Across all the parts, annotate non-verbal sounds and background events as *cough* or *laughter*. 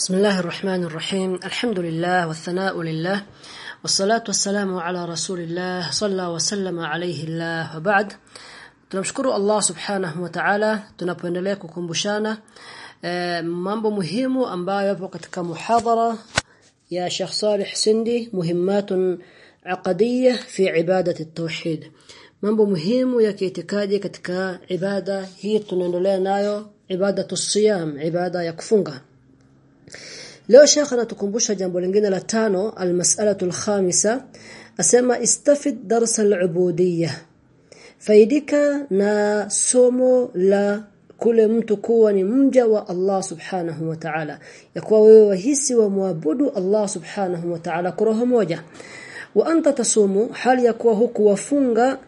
بسم الله الرحمن الرحيم الحمد لله والثناء لله والصلاة والسلام على رسول الله صلى وسلم عليه الله وبعد tunamshukuru Allah subhanahu wa ta'ala tunapoendelea kukumbushana e, mambo muhimu ambayo yapo katika muhadhara ya Sheikh Salih Sindi muhimmatun aqadiyya fi ibadati at-tauhid mambo muhimu ya kiitikadi katika ibada hii tunaendelea nayo ibadatu siyam ibada ya kufunga Leo Sheikh anatukumbusha jambo lingine la tano almas'alatu alkhamisa. Asema istafid dars alubudiyya. Faidika na somo la kule mtu kuwa ni mja wa Allah subhanahu wa ta'ala. Ya wewe wahisi wa muabudu Allah subhanahu wa ta'ala kwa roho moja. Wa anta tasumu hali ya kuwa huku wafunga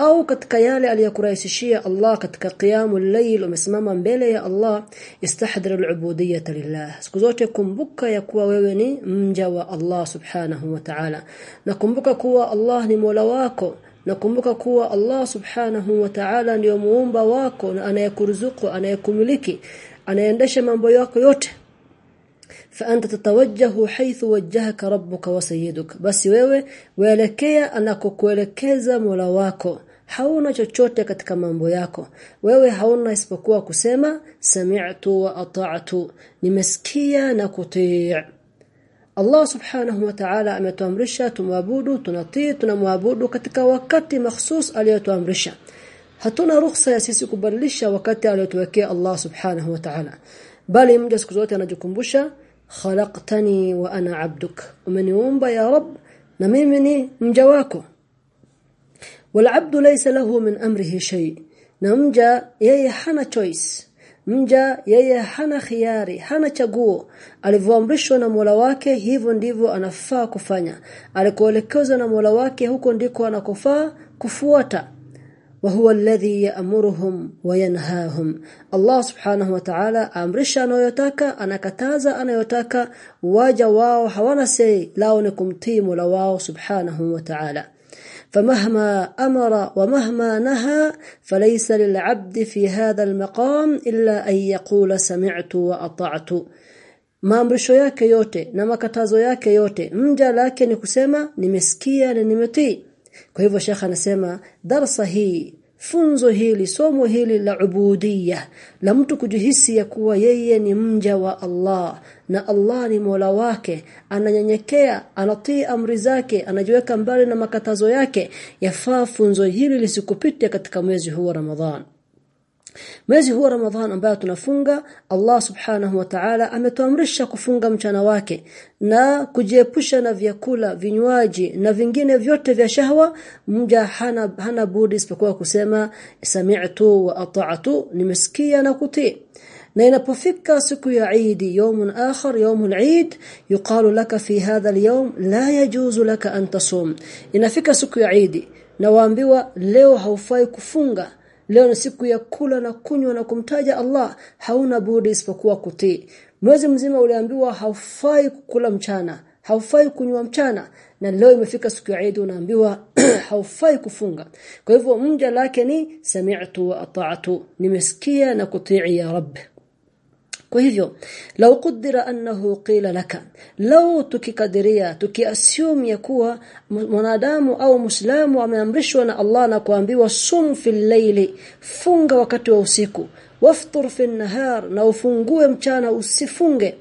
au katika yale aliyokurahisishia Allah katika qiyamul layl umesimama mbele ya Allah istahdhir al-ubudiyyah lillah siku zote kumbuka ya kuwa wewe ni mja wa Allah subhanahu wa ta'ala na kumbuka kuwa Allah ni Mola wako na kumbuka kuwa Allah subhanahu wa ta'ala ndio muumba wako na anayekuruzuku anayekumiliki anayeendesha mambo yako yote فانت تتوجه حيث وجهك ربك وسيدك basi wewe waelekea anakokuelekeza Mola wako hauna chochote katika mambo yako. Wewe hauna isipokuwa kusema sami'tu wa ata'tu. Nimesikia na kutii. Allah subhanahu wa ta'ala ametuamrisha tumwabudu tunatii tunamwabudu katika wakati mahsus aliyotuamrisha. Hatuna ruhusa ya sisi kubadilisha wakati aliyotuwekea Allah subhanahu wa ta'ala. Bali mja siku zote anajikumbusha khalaqtani wa ana abduk. Umeniumba ya rab na mimi ni mja wako والعبد ليس له من امره شيء na mja yeye hana choice mja yeye hana khiari hana chaguo alivyoamrishwa na Mola wake hivyo ndivyo anafaa kufanya alikoelekezwa na Mola wake huko ndiko anakofaa kufuata وهو الذي يأمرهم وينهاهم Allah subhanahu wa ta'ala amrisha anayotaka anakataza anayotaka waja wao hawana sei lao ni kumtii Mola wao subhanahu wa ta'ala فمهما أمر ومهما نهى فليس للعبد في هذا المقام إلا أن يقول سمعت وأطعت maamrisho yake yote na makatazo yake yote mja lake ni kusema nimesikia na nimetii kwa hivyo shekha anasema darasa hii funzo hili somo hili la ubudia la mtu kujihisi ya kuwa yeye ni mja wa Allah na Allah ni Mola wake ananyenyekea anatii amri zake anajiweka mbali na makatazo yake yafaa funzo hili lisikupite katika mwezi huu wa Ramadhan Mwezi huu Ramadhan ambao tunafunga Allah Subhanahu wa Ta'ala ametuamrisha kufunga mchana wake na kujiepusha na vyakula, vinywaji na vingine vyote vya shahwa mja hana hana budi isipokuwa kusema sami'tu wa ata'tu nimesikia na kutii na inapofika siku ya Eid يوم آخر يوم العيد يقال لك في هذا اليوم لا يجوز لك أن تصوم inafika siku ya Eid na waambiwa leo haufai kufunga leo ni siku ya kula na kunywa na kumtaja Allah hauna budi isipokuwa kutii. Mwezi mzima uliambiwa haufai kukula mchana haufai kunywa mchana na leo imefika siku ya Eid unaambiwa *clears throat* haufai kufunga. Kwa hivyo mja lake ni sami'tu wa ata'tu nimesikia na kutii ya rabb kwa hivyo lau qudira annahu qila laka lau tukikadiria tukiassume ya kuwa mwanadamu au muislamu ameamrishwa na Allah na kuambiwa sum fil layli funga wakati wa usiku waftur fil nahar na ufungue mchana usifunge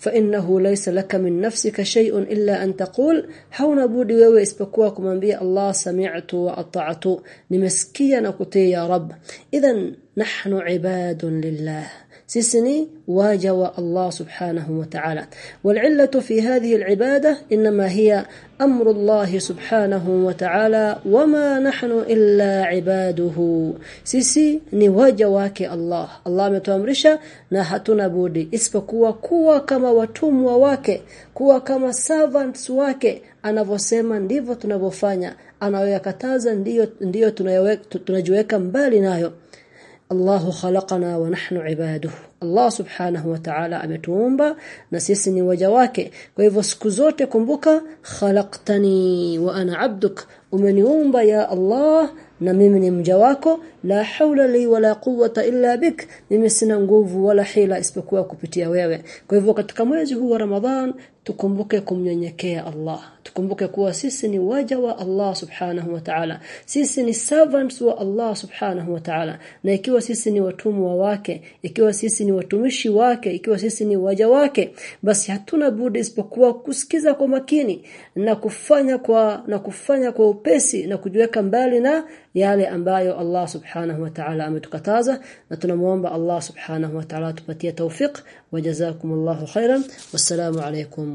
فانه ليس لك من نفسك شيء الا ان تقول hauna budi wewe isipokuwa kumwambia Allah sami'tu wa ata'tu nimesikia na kutii ya rab idhan nahnu ibadun lillah sisi ni waja wa Allah subhanahu wa ta'ala wal'illatu fi hadhihi al'ibada inma hiya amru Allah subhanahu wa ta'ala wama nahnu illa ibaduhu sisi ni waja wake Allah Allah ametuamrisha na hatuna budi isipokuwa kuwa kama watumwa wake kuwa kama servants wake anavyosema ndivyo tunavyofanya anayoyakataza ndiyo ndiyo tunajiweka mbali nayo Allahu khalaqana wa nahnu ibaduhu. Allah subhanahu wa ta'ala ametuumba na sisi ni waja wake. Kwa hivyo siku zote kumbuka khalaqtani wa ana abduk. Umeniumba ya Allah na mimi ni mja wako. La haula li wala quwwata illa bik. Mimi sina nguvu wala hila isipokuwa kupitia wewe. Kwa hivyo katika mwezi huu wa Ramadhan tukumbuke kumnyenyekea Allah. Tukumbuke kuwa sisi ni waja wa Allah subhanahu wa ta'ala. Sisi ni servants wa Allah subhanahu wa ta'ala. Na ikiwa sisi ni watumwa wake ikiwa sisi ni watumishi wake ikiwa sisi ni waja wake basi hatuna budi isipokuwa kusikiza kwa makini na kufanya kwa na kufanya kwa upesi na kujiweka mbali na yale ambayo Allah subhanahu wa ta'ala ametukataza. Na tunamuomba Allah subhanahu wa ta'ala tupatie tawfik wa jazakumullahu khairan. Wassalamu alaykum